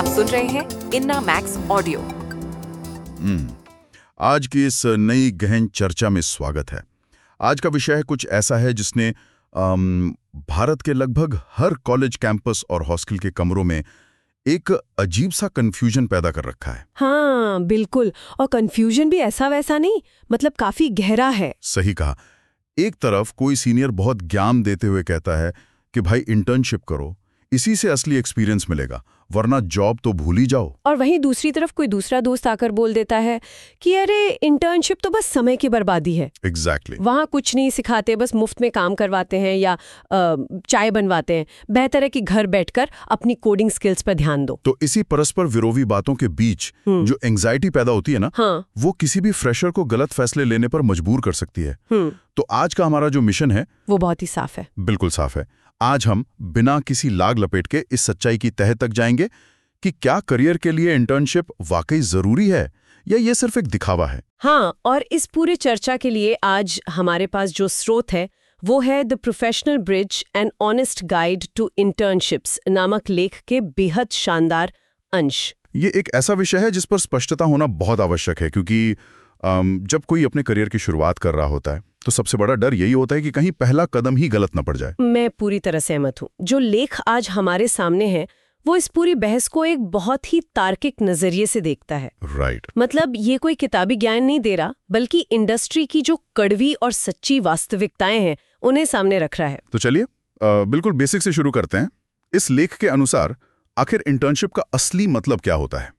आप सुन रहे हैं इन्ना मैक्स ऑडियो। आज की इस नई गहन चर्चा में स्वागत है। आज का विषय कुछ ऐसा है जिसने अम, भारत के लगभग हर कॉलेज कैंपस और हॉस्टल के कमरों में एक अजीब सा कंफ्यूजन पैदा कर रखा है। हाँ बिल्कुल। और कंफ्यूजन भी ऐसा वैसा नहीं मतलब काफ़ी गहरा है। सही कहा। एक तरफ़ कोई सीनियर बहुत ज्ञान देते हुए कहता है कि भाई इंटर्नशिप करो इसी से असली एक्सपीरियंस मिलेगा वरना जॉब तो भूल ही जाओ। और वहीं दूसरी तरफ़ कोई दूसरा दोस्त आकर बोल देता है कि अरे इंटर्नशिप तो बस समय की बर्बादी है। Exactly exactly. वहाँ कुछ नहीं सिखाते बस मुफ़्त में काम करवाते हैं या चाय बनवाते हैं। बेहतर है कि घर बैठकर अपनी कोडिंग स्किल्स पर ध्यान दो। तो इसी परस्पर विरोधी बातों के बीच जो एंग्जाइटी पैदा होती है ना हाँ। वो किसी भी फ्रेशर को गलत फैसले लेने पर मजबूर कर सकती है। हम्म। तो आज का हमारा जो मिशन है वो बहुत ही साफ़ है। बिल्कुल साफ़ है। आज हम बिना किसी लाग लपेट के इस सच्चाई की तह तक जाएँगे कि क्या करियर के लिए इंटर्नशिप वाकई ज़रूरी है या ये सिर्फ़ एक दिखावा है? हाँ और इस पूरे चर्चा के लिए आज हमारे पास जो स्रोत है वो है the professional bridge and honest guide to internships नामक लेख के बेहद शानदार अंश। ये एक ऐसा विषय है जिस पर स्पष्टता होना बहुत आवश्यक है क्योंकि जब कोई अपने करियर की शुरुआत कर रहा होता है तो सबसे बड़ा डर यही होता है कि कहीं पहला कदम ही गलत न पड़ जाए। मैं पूरी तरह सहमत हूँ। जो लेख आज हमारे सामने है वो इस पूरी बहस को एक बहुत ही तार्किक नज़रिए से देखता है। Right right. मतलब ये कोई किताबी ज्ञान नहीं दे रहा बल्कि इंडस्ट्री की जो कड़वी और सच्ची वास्तविकताएँ हैं उन्हें सामने रख रहा है। तो चलिए बिल्कुल बेसिक से शुरू करते हैं। इस लेख के अनुसार आखिर इंटर्नशिप का असली मतलब क्या होता है?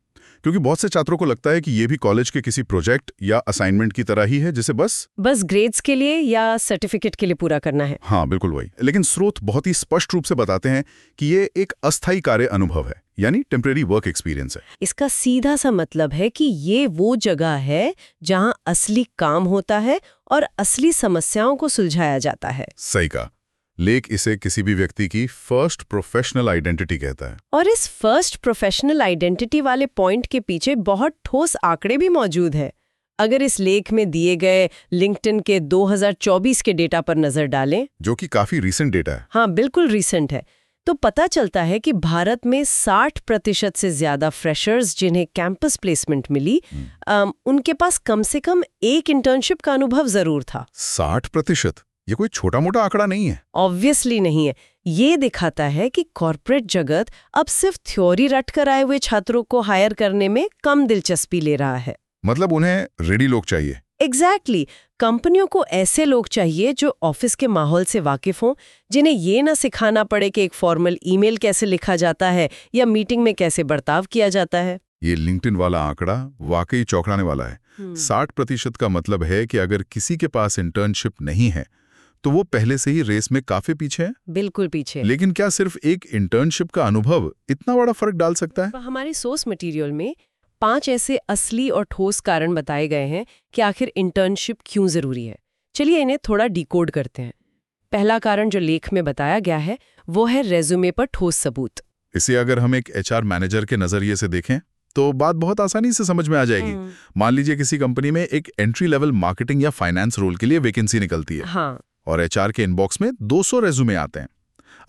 क्योंकि बहुत से छात्रों को लगता है कि ये भी कॉलेज के किसी प्रोजेक्ट या असाइनमेंट की तरह ही है जिसे बस बस ग्रेड्स के लिए या सर्टिफिकेट के लिए पूरा करना है। हाँ बिल्कुल वही। लेकिन स्रोत बहुत ही स्पष्ट रूप से बताते हैं कि ये एक अस्थायी कार्य अनुभव है यानी टेम्परेरी वर्क एक्सपीरियंस है। इसका सीधा सा मतलब है कि ये वो जगह है जहाँ असली काम होता है और असली समस्याओं को सुलझाया जाता है। सही कहा। लेख इसे किसी भी व्यक्ति की फ़र्स्ट प्रोफेशनल आइडेंटिटी कहता है। और इस फ़र्स्ट प्रोफेशनल आइडेंटिटी वाले पॉइंट के पीछे बहुत ठोस आंकड़े भी मौजूद है। अगर इस लेख में दिए गए लिंक्डइन के 2024 के डेटा पर नज़र डालें। जो कि काफ़ी रिसेंट डेटा है। हाँ बिल्कुल रीसेंट है। तो पता चलता है कि भारत में 60 प्रतिशत से ज़्यादा फ्रेशर्स जिन्हें कैंपस प्लेसमेंट मिली अम, उनके पास कम से कम एक इंटर्नशिप का अनुभव ज़रूर था। साठ प्रतिशत? ये कोई छोटा मोटा आंकड़ा नहीं है। ऑब्वियसली नहीं है। ये दिखाता है कि कॉरपोरेट जगत अब सिर्फ़ थ्योरी रट कर आए हुए छात्रों को हायर करने में कम दिलचस्पी ले रहा है। मतलब उन्हें रेडी लोग चाहिए। एग्जैक्टली exactly, कंपनियों को ऐसे लोग चाहिए जो ऑफ़िस के माहौल से वाकिफ हों जिन्हें ये ना सिखाना पड़े कि एक फॉर्मल ईमेल कैसे लिखा जाता है या मीटिंग में कैसे बर्ताव किया जाता है। ये लिंक्डइन वाला आंकड़ा वाकई चौंकाने वाला है। साठ प्रतिशत का मतलब है कि अगर किसी के पास इंटर्नशिप नहीं है तो वो पहले से ही रेस में काफ़ी पीछे है? बिल्कुल पीछे लेकिन क्या सिर्फ़ एक इंटर्नशिप का अनुभव इतना बड़ा फ़र्क डाल सकता है? हमारे सोर्स मटेरियल में पाँच ऐसे असली और ठोस कारण बताए गए हैं कि आखिर इंटर्नशिप क्यों ज़रूरी है। चलिए इन्हें थोड़ा डिकोड करते हैं। पहला कारण जो लेख में बताया गया है वो है रेज्यूमे पर ठोस सबूत। इसे अगर हम एक एचआर मैनेजर के नज़रिए से देखें तो बात बहुत आसानी से समझ में आ जाएगी। मान लीजिए किसी कंपनी में एक एंट्री लेवल मार्केटिंग या फाइनेंस रोल के लिए वैकेंसी निकलती है। हाँ। और एचआर के इनबॉक्स में 200 रेज्यूमे आते हैं।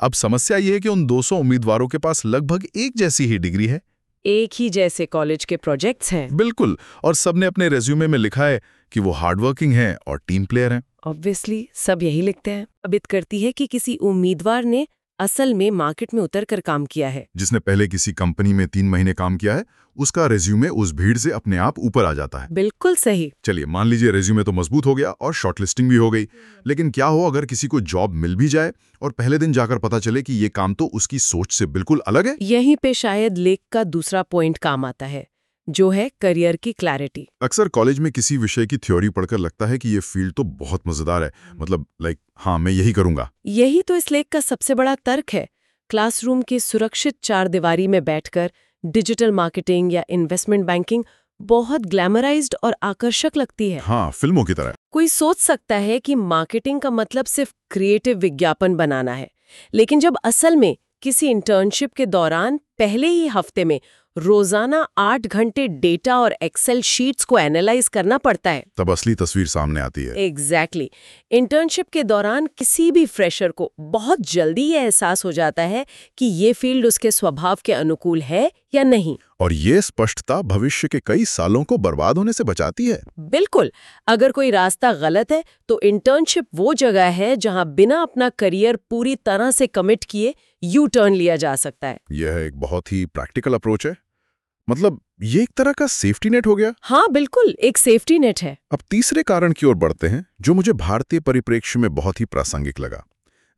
अब समस्या ये है कि उन 200 उम्मीदवारों के पास लगभग एक जैसी ही डिग्री है। एक ही जैसे कॉलेज के प्रोजेक्ट्स हैं। बिल्कुल और सबने अपने रेज्यूमे में लिखा है कि वो हार्डवर्किंग है और टीम प्लेयर है। ऑब्वियसली सब यही लिखते हैं। अबित करती है कि किसी उम्मीदवार ने असल में मार्केट में उतर कर काम किया है। जिसने पहले किसी कंपनी में तीन महीने काम किया है उसका रेज्यूमे उस भीड़ से अपने आप ऊपर आ जाता है। बिल्कुल सही। चलिए मान लीजिए रेज्यूमे तो मज़बूत हो गया और शॉर्टलिस्टिंग भी हो गई। लेकिन क्या हो अगर किसी को जॉब मिल भी जाए और पहले दिन जाकर पता चले कि ये काम तो उसकी सोच से बिल्कुल अलग है? यहीं पे शायद लेख का दूसरा पॉइंट काम आता है। जो है करियर की क्लैरिटी अक्सर कॉलेज में किसी विषय की थ्योरी पढ़कर लगता है कि ये फ़ील्ड तो बहुत मज़ेदार है। मतलब लाइक हाँ मैं यही करूँगा। यही तो इस लेख का सबसे बड़ा तर्क है। क्लासरूम की सुरक्षित चार दीवारी में बैठकर डिजिटल मार्केटिंग या इन्वेस्टमेंट बैंकिंग बहुत ग्लैमराइज्ड और आकर्षक लगती है। हाँ फ़िल्मों की तरह। कोई सोच सकता है कि मार्केटिंग का मतलब सिर्फ़ क्रिएटिव विज्ञापन बनाना है लेकिन जब असल में किसी इंटर्नशिप के दौरान पहले ही हफ़्ते में रोज़ाना आठ घंटे डेटा और एक्सेल शीट्स को एनालाइज करना पड़ता है। तब असली तस्वीर सामने आती है। Exactly exactly. इंटर्नशिप के दौरान किसी भी फ्रेशर को बहुत जल्दी ये एहसास हो जाता है कि ये फ़ील्ड उसके स्वभाव के अनुकूल है या नहीं। और ये स्पष्टता भविष्य के कई सालों को बर्बाद होने से बचाती है। बिल्कुल। अगर कोई रास्ता गलत है तो इंटर्नशिप वो जगह है जहाँ बिना अपना करियर पूरी तरह से कमिट किए यू टर्न लिया जा सकता है। यह एक बहुत ही प्रैक्टिकल अप्रोच है। मतलब ये एक तरह का सेफ्टी नेट हो गया? हाँ बिल्कुल एक सेफ्टी नेट है। अब तीसरे कारण की ओर बढ़ते हैं जो मुझे भारतीय परिप्रेक्ष्य में बहुत ही प्रासंगिक लगा।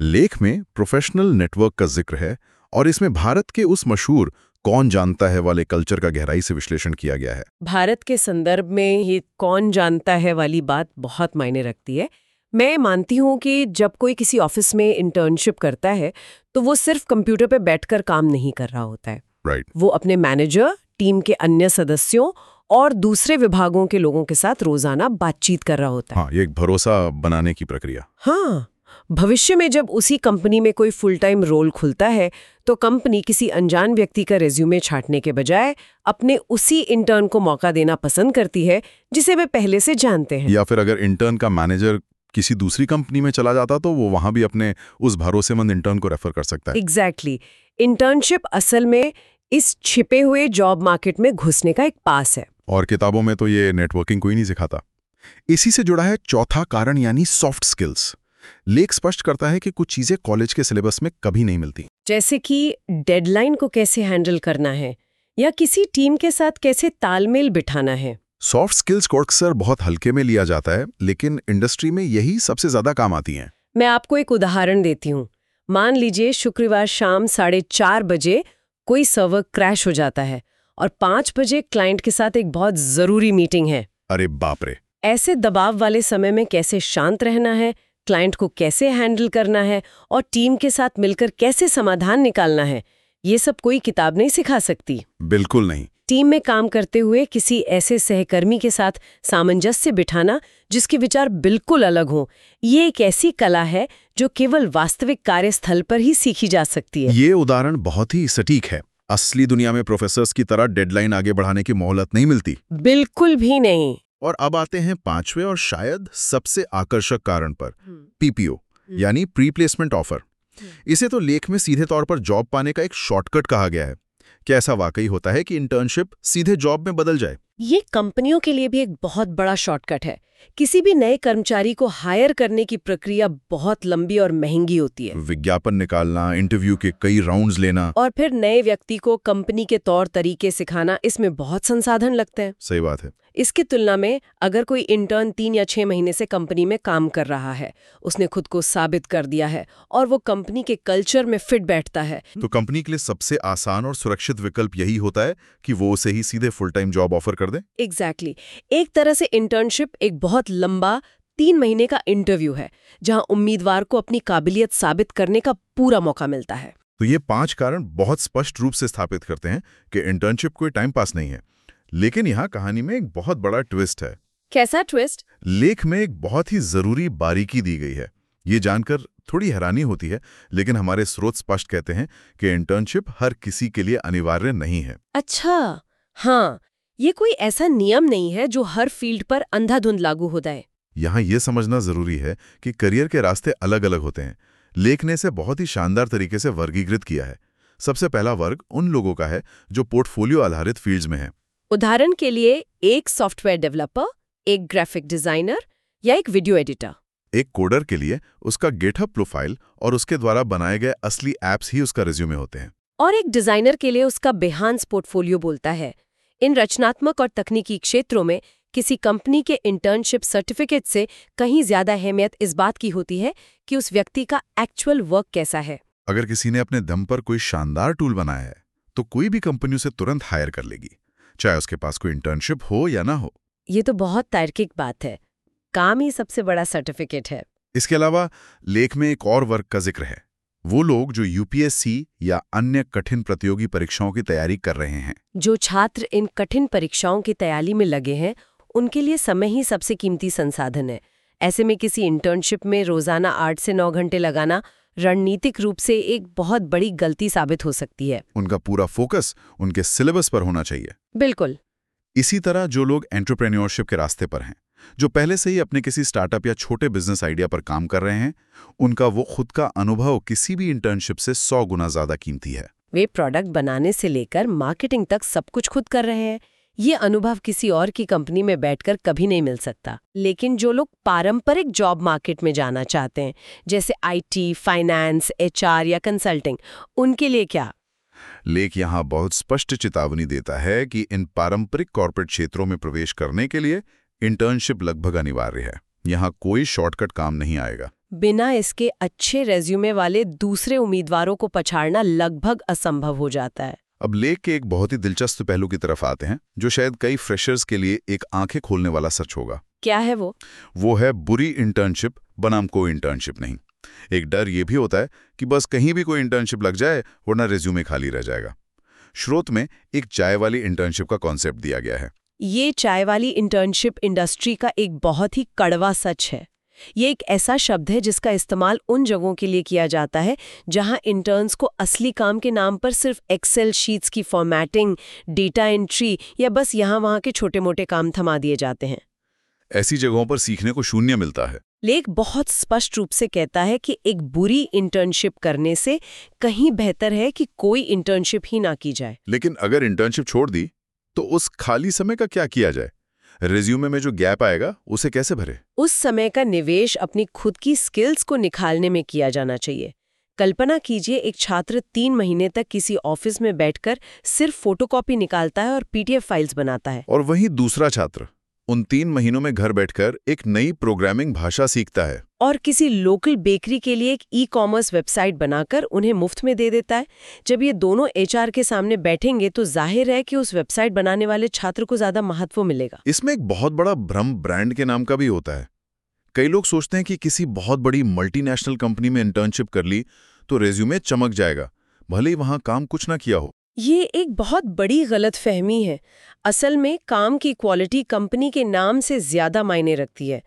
लेख में प्रोफेशनल नेटवर्क का ज़िक्र है और इसमें भारत के उस मशहूर कौन जानता है वाले कल्चर का गहराई से विश्लेषण किया गया है। भारत के संदर्भ में ये कौन जानता है वाली बात बहुत मायने रखती है। मैं मानती हूँ कि जब कोई किसी ऑफ़िस में इंटर्नशिप करता है तो वो सिर्फ़ कंप्यूटर पे बैठकर काम नहीं कर रहा होता है। राइट वो अपने मैनेजर टीम के अन्य सदस्यों और दूसरे विभागों के लोगों के साथ रोज़ाना बातचीत कर रहा होता है। हाँ ये एक भरोसा बनाने की प्रक्रिया। हाँ भविष्य में जब उसी कंपनी में कोई फुल टाइम रोल खुलता है तो कंपनी किसी अनजान व्यक्ति का रेज्यूमे छाटने के बजाय अपने उसी इंटर्न को मौका देना पसंद करती है जिसे वे पहले से जानते हैं। या फिर अगर इंटर्न का मैनेजर किसी दूसरी कंपनी में चला जाता तो वो वहाँ भी अपने उस भरोसेमंद इंटर्न को रेफर कर सकता है। Exactly exactly. इंटर्नशिप असल में इस छिपे हुए जॉब मार्केट में घुसने का एक पास है। और किताबों में तो ये नेटवर्किंग कोई नहीं सिखाता। इसी से जुड़ा है चौथा कारण यानी सॉफ्ट स्किल्स लेख स्पष्ट करता है कि कुछ चीज़ें कॉलेज के सिलेबस में कभी नहीं मिलती। जैसे कि डेडलाइन को कैसे हैंडल करना है या किसी टीम के साथ कैसे तालमेल बिठाना है। सॉफ्ट स्किल्स को अक्सर बहुत हल्के में लिया जाता है लेकिन इंडस्ट्री में यही सबसे ज़्यादा काम आती हैं। मैं आपको एक उदाहरण देती हूँ। मान लीजिए शुक्रवार शाम साढ़े चार बजे कोई सर्वर क्रैश हो जाता है और पाँच बजे क्लाइंट के साथ एक बहुत ज़रूरी मीटिंग है। अरे बाप रे। ऐसे दबाव वाले समय में कैसे शांत रहना है क्लाइंट को कैसे हैंडल करना है और टीम के साथ मिलकर कैसे समाधान निकालना है ये सब कोई किताब नहीं सिखा सकती। बिल्कुल नहीं। टीम में काम करते हुए किसी ऐसे सहकर्मी के साथ सामंजस्य बिठाना जिसके विचार बिल्कुल अलग हों ये एक ऐसी कला है जो केवल वास्तविक कार्यस्थल पर ही सीखी जा सकती है। ये उदाहरण बहुत ही सटीक है। असली दुनिया में प्रोफेसर्स की तरह डेडलाइन आगे बढ़ाने की मोहलत नहीं मिलती। बिल्कुल भी नहीं। और अब आते हैं पाँचवें और शायद सबसे आकर्षक कारण पर पीपीओ यानी प्री प्लेसमेंट ऑफ़र इसे तो लेख में सीधे तौर पर जॉब पाने का एक शॉर्टकट कहा गया है। क्या ऐसा वाकई होता है कि इंटर्नशिप सीधे जॉब में बदल जाए? ये कंपनियों के लिए भी एक बहुत बड़ा शॉर्टकट है। किसी भी नए कर्मचारी को हायर करने की प्रक्रिया बहुत लंबी और महँगी होती है। विज्ञापन निकालना इंटरव्यू के कई राउंड्स लेना। और फिर नए व्यक्ति को कंपनी के तौर तरीके सिखाना इसमें बहुत संसाधन लगते हैं। सही बात है। इसकी तुलना में अगर कोई इंटर्न तीन या छह महीने से कंपनी में काम कर रहा है उसने खुद को साबित कर दिया है और वो कंपनी के कल्चर में फिट बैठता है। तो कंपनी के लिए सबसे आसान और सुरक्षित विकल्प यही होता है कि वो उसे ही सीधे फुल टाइम जॉब ऑफ़र कर दे? Exactly exactly. एक तरह से इंटर्नशिप एक बहुत लंबा तीन महीने का इंटरव्यू है जहाँ उम्मीदवार को अपनी काबिलियत साबित करने का पूरा मौका मिलता है। तो ये पाँच कारण बहुत स्पष्ट रूप से स्थापित करते हैं कि इंटर्नशिप कोई टाइम पास नहीं है। लेकिन यहाँ कहानी में एक बहुत बड़ा ट्विस्ट है। कैसा ट्विस्ट लेख में एक बहुत ही ज़रूरी बारीकी दी गई है। ये जानकर थोड़ी हैरानी होती है लेकिन हमारे स्रोत स्पष्ट कहते हैं कि इंटर्नशिप हर किसी के लिए अनिवार्य नहीं है। अच्छा हाँ। ये कोई ऐसा नियम नहीं है जो हर फ़ील्ड पर अंधाधुंध लागू हो। जाए यहाँ ये समझना ज़रूरी है कि करियर के रास्ते अलग अलग होते हैं। लेख ने इसे बहुत ही शानदार तरीके से वर्गीकृत किया है। सबसे पहला वर्ग उन लोगों का है जो पोर्टफोलियो आधारित फील्ड्स में है। उदाहरण के लिए एक सॉफ्टवेयर डेवलपर एक ग्राफिक डिज़ाइनर या एक वीडियो एडिटर। एक कोडर के लिए उसका गेटअप प्रोफ़ाइल और उसके द्वारा बनाए गए असली एप्स ही उसका रिज्यूमे होते हैं। और एक डिज़ाइनर के लिए उसका बेहांस पोर्टफोलियो बोलता है इन रचनात्मक और तकनीकी क्षेत्रों में किसी कंपनी के इंटर्नशिप सर्टिफिकेट से कहीं ज़्यादा अहमियत इस बात की होती है कि उस व्यक्ति का एक्चुअल वर्क कैसा है। अगर किसी ने अपने दम पर कोई शानदार टूल बनाया है तो कोई भी कंपनी उसे तुरंत हायर कर लेगी चाहे उसके पास कोई इंटर्नशिप हो या ना हो। ये तो बहुत तार्किक बात है। काम ही सबसे बड़ा सर्टिफिकेट है। इसके अलावा लेख में एक और वर्क का ज़िक्र है वो लोग जो यूपीएससी या अन्य कठिन प्रतियोगी परीक्षाओं की तैयारी कर रहे हैं। जो छात्र इन कठिन परीक्षाओं की तैयारी में लगे हैं उनके लिए समय ही सबसे कीमती संसाधन है। ऐसे में किसी इंटर्नशिप में रोज़ाना आठ से नौ घंटे लगाना रणनीतिक रूप से एक बहुत बड़ी गलती साबित हो सकती है। उनका पूरा फोकस उनके सिलेबस पर होना चाहिए। बिल्कुल। इसी तरह जो लोग एंटरप्रेन्योरशिप के रास्ते पर हैं जो पहले से ही अपने किसी स्टार्टअप या छोटे बिज़नेस आइडिया पर काम कर रहे हैं उनका वो खुद का अनुभव किसी भी इंटर्नशिप से सौ गुना ज़्यादा कीमती है। वे प्रोडक्ट बनाने से लेकर मार्केटिंग तक सब कुछ खुद कर रहे हैं। ये अनुभव किसी और की कंपनी में बैठकर कभी नहीं मिल सकता। लेकिन जो लोग पारंपरिक जॉब मार्केट में जाना चाहते हैं जैसे आईटी, फाइनेंस एचआर या कंसल्टिंग उनके लिए क्या? लेख यहाँ बहुत स्पष्ट चेतावनी देता है कि इन पारंपरिक कॉर्पोरेट क्षेत्रों में प्रवेश करने के लिए इंटर्नशिप लगभग अनिवार्य है। यहाँ कोई शॉर्टकट काम नहीं आएगा। बिना इसके अच्छे रेज्यूमे वाले दूसरे उम्मीदवारों को पछाड़ना लगभग असंभव हो जाता है। अब लेख के एक बहुत ही दिलचस्प पहलू की तरफ़ आते हैं जो शायद कई फ्रेशर्स के लिए एक आँखें खोलने वाला सच होगा। क्या है वो? वो है बुरी इंटर्नशिप बनाम कोई इंटर्नशिप नहीं। एक डर ये भी होता है कि बस कहीं भी कोई इंटर्नशिप लग जाए वरना रेज्यूमे खाली रह जाएगा। स्रोत में एक चाय वाली इंटर्नशिप का कॉन्सेप्ट दिया गया है। ये चाय वाली इंटर्नशिप इंडस्ट्री का एक बहुत ही कड़वा सच है। ये एक ऐसा शब्द है जिसका इस्तेमाल उन जगहों के लिए किया जाता है जहाँ इंटर्न्स को असली काम के नाम पर सिर्फ़ एक्सेल शीट्स की फॉर्मेटिंग डेटा एंट्री या बस यहाँ वहाँ के छोटे मोटे काम थमा दिए जाते हैं। ऐसी जगहों पर सीखने को शून्य मिलता है। लेख बहुत स्पष्ट रूप से कहता है कि एक बुरी इंटर्नशिप करने से कहीं बेहतर है कि कोई इंटर्नशिप ही ना की जाए। लेकिन अगर इंटर्नशिप छोड़ दी तो उस खाली समय का क्या किया जाए? रिज्यूमे में जो गैप आएगा उसे कैसे भरे? उस समय का निवेश अपनी खुद की स्किल्स को निखालने में किया जाना चाहिए। कल्पना कीजिए एक छात्र तीन महीने तक किसी ऑफ़िस में बैठकर सिर्फ़ फोटोकॉपी निकालता है और पीटीएफ फाइल्स बनाता है। और वहीं दूसरा छात्र उन तीन महीनों में घर बैठकर एक नई प्रोग्रामिंग भाषा सीखता है। और किसी लोकल बेकरी के लिए एक ई कॉमर्स वेबसाइट बनाकर उन्हें मुफ़्त में दे देता है। जब ये दोनों एचआर के सामने बैठेंगे तो ज़ाहिर है कि उस वेबसाइट बनाने वाले छात्र को ज़्यादा महत्व मिलेगा। इसमें एक बहुत बड़ा भ्रम ब्रांड के नाम का भी होता है। कई लोग सोचते हैं कि किसी बहुत बड़ी मल्टीनेशनल कंपनी में इंटर्नशिप कर ली तो रेज्यूमे चमक जाएगा। भले ही वहाँ काम कुछ ना किया हो। ये एक बहुत बड़ी गलत फहमी है। असल में काम की क्वालिटी कंपनी के नाम से ज़्यादा मायने रखती है।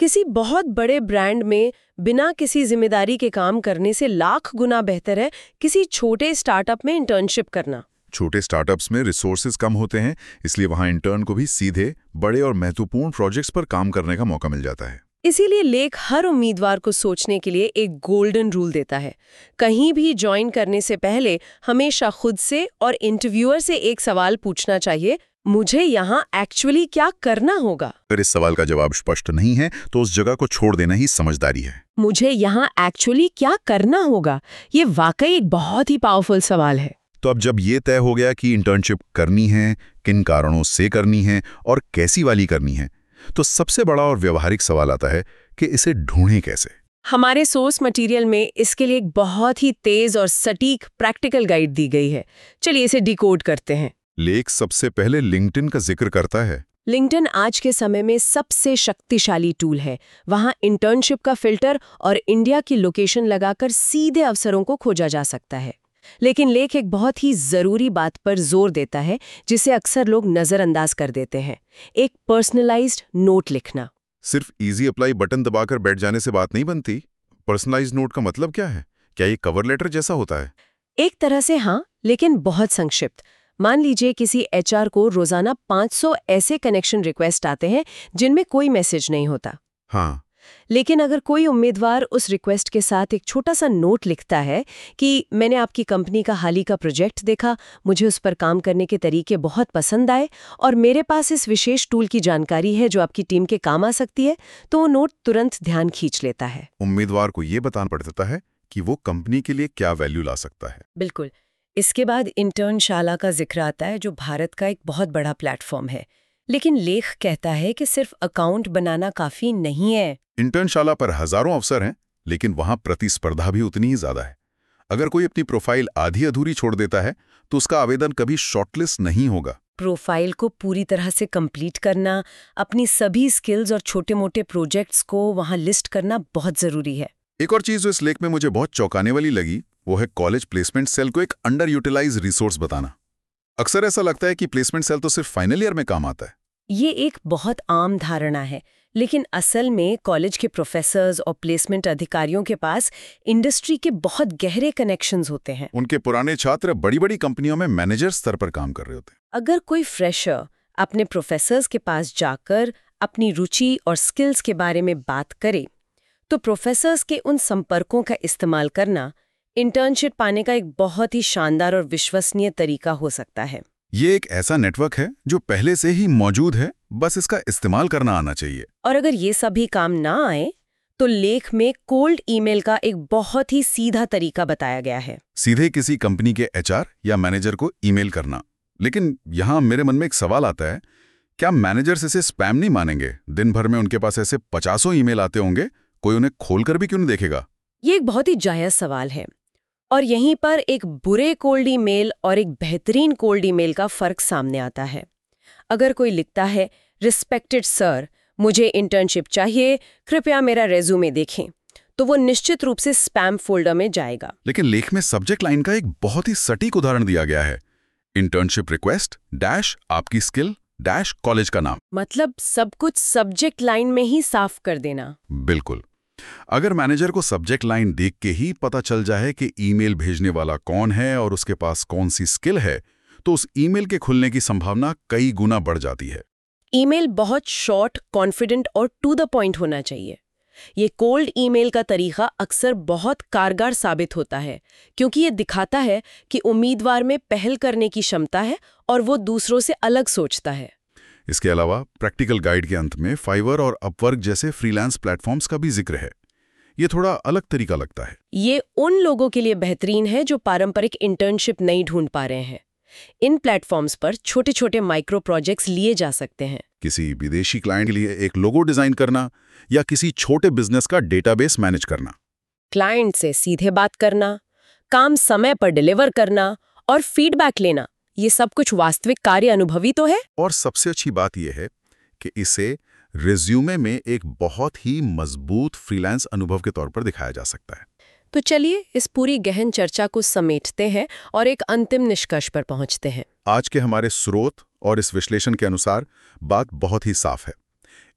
किसी बहुत बड़े ब्रांड में बिना किसी ज़िम्मेदारी के काम करने से लाख गुना बेहतर है किसी छोटे स्टार्टअप में इंटर्नशिप करना। छोटे स्टार्टअप्स में रिसोर्सेज कम होते हैं इसलिए वहाँ इंटर्न को भी सीधे बड़े और महत्वपूर्ण प्रोजेक्ट्स पर काम करने का मौका मिल जाता है। इसीलिए लेख हर उम्मीदवार को सोचने के लिए एक गोल्डन रूल देता है। कहीं भी ज्वाइन करने से पहले हमेशा खुद से और इंटरव्यूअर से एक सवाल पूछना चाहिए मुझे यहाँ एक्चुअली क्या करना होगा? अगर इस सवाल का जवाब स्पष्ट नहीं है तो उस जगह को छोड़ देना ही समझदारी है। मुझे यहाँ एक्चुअली क्या करना होगा? ये वाकई एक बहुत ही पावरफुल सवाल है। तो अब जब ये तय हो गया कि इंटर्नशिप करनी है किन कारणों से करनी है और कैसी वाली करनी है तो सबसे बड़ा और व्यवहारिक सवाल आता है कि इसे ढूंढें कैसे? हमारे सोर्स मटेरियल में इसके लिए एक बहुत ही तेज और सटीक प्रैक्टिकल गाइड दी गई है। चलिए इसे डिकोड करते हैं। लेख सबसे पहले लिंक्डइन का ज़िक्र करता है। लिंक्डइन आज के समय में सबसे शक्तिशाली टूल है। वहाँ इंटर्नशिप का फ़िल्टर और इंडिया की लोकेशन लगाकर सीधे अवसरों को खोजा जा सकता है। लेकिन लेख एक बहुत ही ज़रूरी बात पर ज़ोर देता है जिसे अक्सर लोग नजरअंदाज कर देते हैं। एक पर्सनलाइज्ड नोट लिखना। सिर्फ़ इजी अप्लाई बटन दबाकर बैठ जाने से बात नहीं बनती। पर्सनलाइज नोट का मतलब क्या है? क्या ये कवर लेटर जैसा होता है? एक तरह से हाँ लेकिन बहुत संक्षिप्त। मान लीजिए किसी एचआर को रोज़ाना 500 ऐसे कनेक्शन रिक्वेस्ट आते हैं जिनमें कोई मैसेज नहीं होता। हाँ। लेकिन अगर कोई उम्मीदवार उस रिक्वेस्ट के साथ एक छोटा सा नोट लिखता है कि मैंने आपकी कंपनी का हाल ही का प्रोजेक्ट देखा मुझे उस पर काम करने के तरीके बहुत पसंद आए और मेरे पास इस विशेष टूल की जानकारी है जो आपकी टीम के काम आ सकती है तो वो नोट तुरंत ध्यान खींच लेता है। उम्मीदवार को ये बताना पड़ता है कि वो कंपनी के लिए क्या वैल्यू ला सकता है। बिल्कुल। इसके बाद इंटर्नशाला का ज़िक्र आता है जो भारत का एक बहुत बड़ा प्लेटफॉर्म है। लेकिन लेख कहता है कि सिर्फ़ अकाउंट बनाना काफ़ी नहीं है। इंटर्नशाला पर हज़ारों अवसर हैं लेकिन वहाँ प्रतिस्पर्धा भी उतनी ही ज़्यादा है। अगर कोई अपनी प्रोफ़ाइल आधी अधूरी छोड़ देता है तो उसका आवेदन कभी शॉर्टलिस्ट नहीं होगा। प्रोफ़ाइल को पूरी तरह से कंप्लीट करना अपनी सभी स्किल्स और छोटे मोटे प्रोजेक्ट्स को वहाँ लिस्ट करना बहुत ज़रूरी है। एक और चीज़ जो इस लेख में मुझे बहुत चौंकाने वाली लगी वो है कॉलेज प्लेसमेंट सेल को एक अंडर यूटिलाइज रिसोर्स बताना। अक्सर ऐसा लगता है कि प्लेसमेंट सेल तो सिर्फ़ फाइनल ईयर में काम आता है। ये एक बहुत आम धारणा है लेकिन असल में कॉलेज के प्रोफेसर्स और प्लेसमेंट अधिकारियों के पास इंडस्ट्री के बहुत गहरे कनेक्शंस होते हैं। उनके पुराने छात्र बड़ी बड़ी कंपनियों में मैनेजर स्तर पर काम कर रहे होते हैं। अगर कोई फ्रेशर अपने प्रोफेसर्स के पास जाकर अपनी रुचि और स्किल्स के बारे में बात करे तो प्रोफेसर्स के उन संपर्कों का इस्तेमाल करना इंटर्नशिप पाने का एक बहुत ही शानदार और विश्वसनीय तरीका हो सकता है। ये एक ऐसा नेटवर्क है जो पहले से ही मौजूद है बस इसका इस्तेमाल करना आना चाहिए। और अगर ये सभी काम ना आए तो लेख में कोल्ड ईमेल का एक बहुत ही सीधा तरीका बताया गया है। सीधे किसी कंपनी के एचआर या मैनेजर को ईमेल करना। लेकिन यहाँ मेरे मन में एक सवाल आता है क्या मैनेजर्स इसे स्पैम नहीं मानेंगे? दिन भर में उनके पास ऐसे पचासों ईमेल आते होंगे कोई उन्हें खोलकर भी क्यों नहीं देखेगा? ये एक बहुत ही जायज़ सवाल है। और यहीं पर एक बुरे कोल्ड ईमेल और एक बेहतरीन कोल्ड ईमेल का फ़र्क सामने आता है। अगर कोई लिखता है रिस्पेक्टेड सर मुझे इंटर्नशिप चाहिए कृपया मेरा रेज्यूमे देखें तो वो निश्चित रूप से स्पैम फोल्डर में जाएगा। लेकिन लेख में सब्जेक्ट लाइन का एक बहुत ही सटीक उदाहरण दिया गया है। इंटर्नशिप रिक्वेस्ट डैश आपकी स्किल डैश कॉलेज का नाम। मतलब सब कुछ सब्जेक्ट लाइन में ही साफ़ कर देना। बिल्कुल। अगर मैनेजर को सब्जेक्ट लाइन देख के ही पता चल जाए कि ईमेल भेजने वाला कौन है और उसके पास कौन सी स्किल है तो उस ईमेल के खुलने की संभावना कई गुना बढ़ जाती है। ईमेल बहुत शॉर्ट, कॉन्फिडेंट और टू द पॉइंट होना चाहिए। ये कोल्ड ईमेल का तरीका अक्सर बहुत कारगर साबित होता है, क्योंकि ये दिखाता है कि उम्मीदवार में पहल करने की क्षमता है और वो दूसरों से अलग सोचता है। इसके अलावा प्रैक्टिकल गाइड के अंत में फाइवर और अपवर्क जैसे फ्रीलांस प्लेटफॉर्म्स का भी ज़िक्र है। ये थोड़ा अलग तरीका लगता है। ये उन लोगों के लिए बेहतरीन है जो पारंपरिक इंटर्नशिप नहीं ढूंढ पा रहे हैं। इन प्लेटफॉर्म्स पर छोटे छोटे माइक्रो प्रोजेक्ट्स लिए जा सकते हैं। किसी विदेशी क्लाइंट के लिए एक लोगो डिज़ाइन करना या किसी छोटे बिज़नेस का डेटाबेस मैनेज करना। क्लाइंट से सीधे बात करना काम समय पर डिलीवर करना और फीडबैक लेना ये सब कुछ वास्तविक कार्य अनुभवी तो है? और सबसे अच्छी बात यह है कि इसे रिज्यूमे में एक बहुत ही मज़बूत फ्रीलांस अनुभव के तौर पर दिखाया जा सकता है। तो चलिए इस पूरी गहन चर्चा को समेटते हैं और एक अंतिम निष्कर्ष पर पहुँचते हैं। आज के हमारे स्रोत और इस विश्लेषण के अनुसार बात बहुत ही साफ़ है।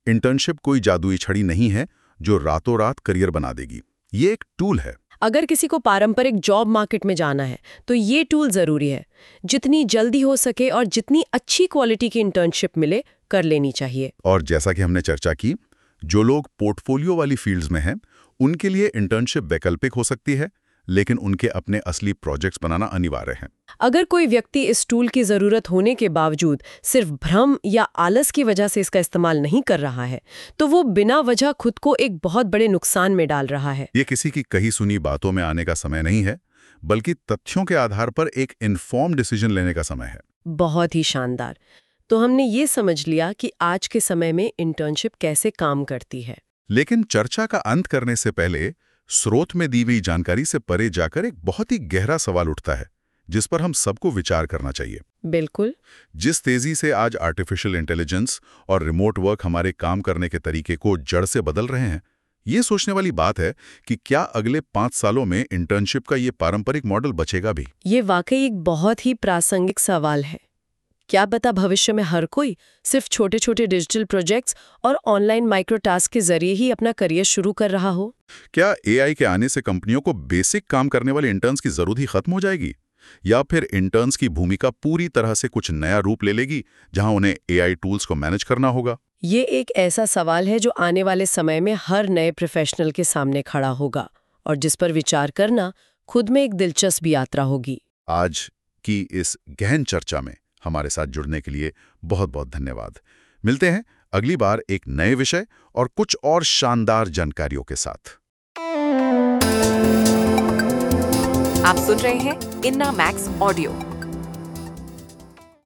इंटर्नशिप कोई जादुई छड़ी नहीं है जो रातों रात करियर बना देगी। ये एक टूल है। अगर किसी को पारंपरिक जॉब मार्केट में जाना है तो ये टूल ज़रूरी है। जितनी जल्दी हो सके और जितनी अच्छी क्वालिटी की इंटर्नशिप मिले, कर लेनी चाहिए। और जैसा कि हमने चर्चा की, जो लोग पोर्टफोलियो वाली फील्ड्स में हैं, उनके लिए इंटर्नशिप वैकल्पिक हो सकती है लेकिन उनके अपने असली प्रोजेक्ट्स बनाना अनिवार्य है। अगर कोई व्यक्ति इस टूल की ज़रूरत होने के बावजूद सिर्फ़ भ्रम या आलस की वजह से इसका इस्तेमाल नहीं कर रहा है तो वो बिना वजह खुद को एक बहुत बड़े नुकसान में डाल रहा है। ये किसी की कही सुनी बातों में आने का समय नहीं है बल्कि तथ्यों के आधार पर एक इन्फॉर्म डिसीज़न लेने का समय है। बहुत ही शानदार। तो हमने ये समझ लिया कि आज के समय में इंटर्नशिप कैसे काम करती है। लेकिन चर्चा का अंत करने से पहले स्रोत में दी गई जानकारी से परे जाकर एक बहुत ही गहरा सवाल उठता है जिस पर हम सबको विचार करना चाहिए। बिल्कुल। जिस तेज़ी से आज आर्टिफिशियल इंटेलिजेंस और रिमोट वर्क हमारे काम करने के तरीके को जड़ से बदल रहे हैं ये सोचने वाली बात है कि क्या अगले पाँच सालों में इंटर्नशिप का ये पारंपरिक मॉडल बचेगा भी? ये वाकई एक बहुत ही प्रासंगिक सवाल है। क्या पता भविष्य में हर कोई सिर्फ़ छोटे छोटे डिजिटल प्रोजेक्ट्स और ऑनलाइन माइक्रो टास्क के ज़रिए ही अपना करियर शुरू कर रहा हो? क्या एआई के आने से कंपनियों को बेसिक काम करने वाले इंटर्न्स की ज़रूरत ही खत्म हो जाएगी? या फिर इंटर्न्स की भूमिका पूरी तरह से कुछ नया रूप ले लेगी जहाँ उन्हें एआई टूल्स को मैनेज करना होगा? ये एक ऐसा सवाल है जो आने वाले समय में हर नए प्रोफेशनल के सामने खड़ा होगा और जिस पर विचार करना खुद में एक दिलचस्प यात्रा होगी। आज की इस गहन चर्चा में हमारे साथ जुड़ने के लिए बहुत बहुत धन्यवाद। मिलते हैं अगली बार एक नए विषय और कुछ और शानदार जानकारियों के साथ। आप सुन रहे हैं इन्ना मैक्स ऑडियो।